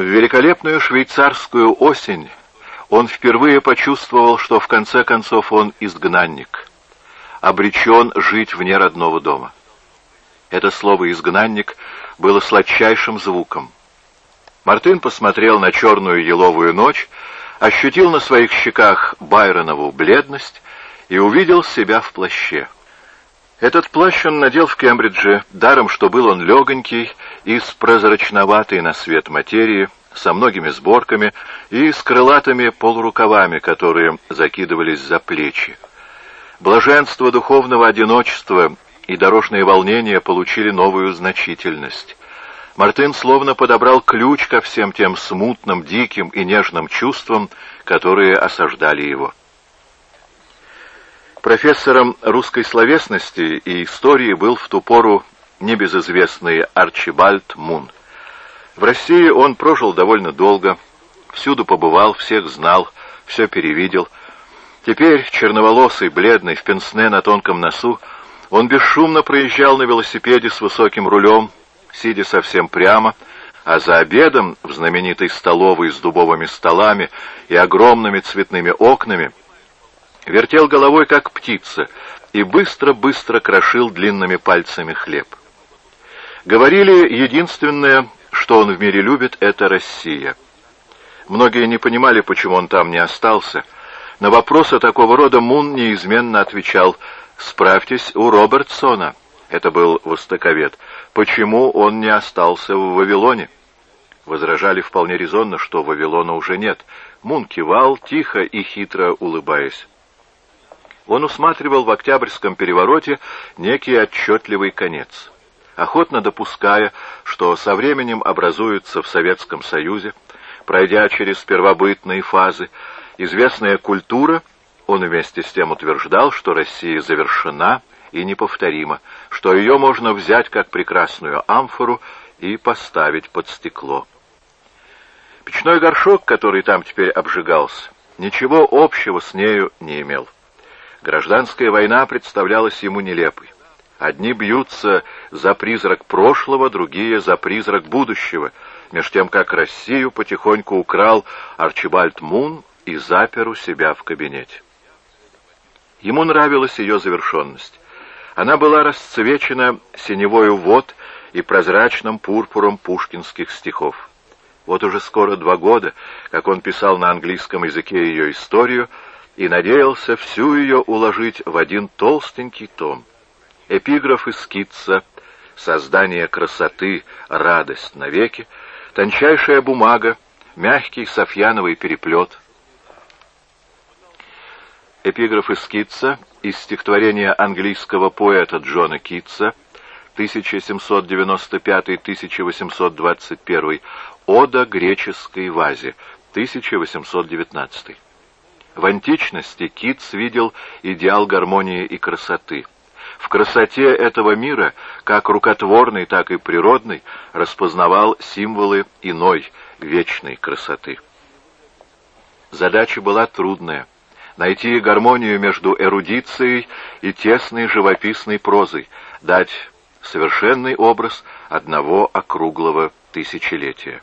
В великолепную швейцарскую осень он впервые почувствовал, что в конце концов он изгнанник, обречен жить вне родного дома. Это слово «изгнанник» было сладчайшим звуком. Мартын посмотрел на черную еловую ночь, ощутил на своих щеках Байронову бледность и увидел себя в плаще. Этот плащ он надел в Кембридже, даром, что был он легонький, из прозрачноватой на свет материи, со многими сборками и с крылатыми полурукавами, которые закидывались за плечи. Блаженство духовного одиночества и дорожные волнения получили новую значительность. Мартын словно подобрал ключ ко всем тем смутным, диким и нежным чувствам, которые осаждали его. Профессором русской словесности и истории был в ту пору небезызвестный Арчибальд Мун. В России он прожил довольно долго, всюду побывал, всех знал, все перевидел. Теперь, черноволосый, бледный, в пенсне на тонком носу, он бесшумно проезжал на велосипеде с высоким рулем, сидя совсем прямо, а за обедом в знаменитой столовой с дубовыми столами и огромными цветными окнами вертел головой, как птица, и быстро-быстро крошил длинными пальцами хлеб. Говорили, единственное, что он в мире любит, это Россия. Многие не понимали, почему он там не остался. На вопросы такого рода Мун неизменно отвечал «Справьтесь у Робертсона». Это был востоковед. Почему он не остался в Вавилоне? Возражали вполне резонно, что Вавилона уже нет. Мун кивал, тихо и хитро улыбаясь. Он усматривал в Октябрьском перевороте некий отчетливый конец, охотно допуская, что со временем образуется в Советском Союзе, пройдя через первобытные фазы, известная культура, он вместе с тем утверждал, что Россия завершена и неповторима, что ее можно взять как прекрасную амфору и поставить под стекло. Печной горшок, который там теперь обжигался, ничего общего с нею не имел. Гражданская война представлялась ему нелепой. Одни бьются за призрак прошлого, другие за призрак будущего, меж тем как Россию потихоньку украл Арчибальд Мун и запер у себя в кабинете. Ему нравилась ее завершенность. Она была расцвечена синевою вод и прозрачным пурпуром пушкинских стихов. Вот уже скоро два года, как он писал на английском языке ее историю, и надеялся всю ее уложить в один толстенький том. Эпиграф из скитца, создание красоты, радость навеки, тончайшая бумага, мягкий софьяновый переплет. Эпиграф из скитца из стихотворения английского поэта Джона Китса 1795-1821 «Ода греческой вазе» 1819 в античности Китс видел идеал гармонии и красоты. В красоте этого мира, как рукотворной, так и природной, распознавал символы иной, вечной красоты. Задача была трудная — найти гармонию между эрудицией и тесной живописной прозой, дать совершенный образ одного округлого тысячелетия.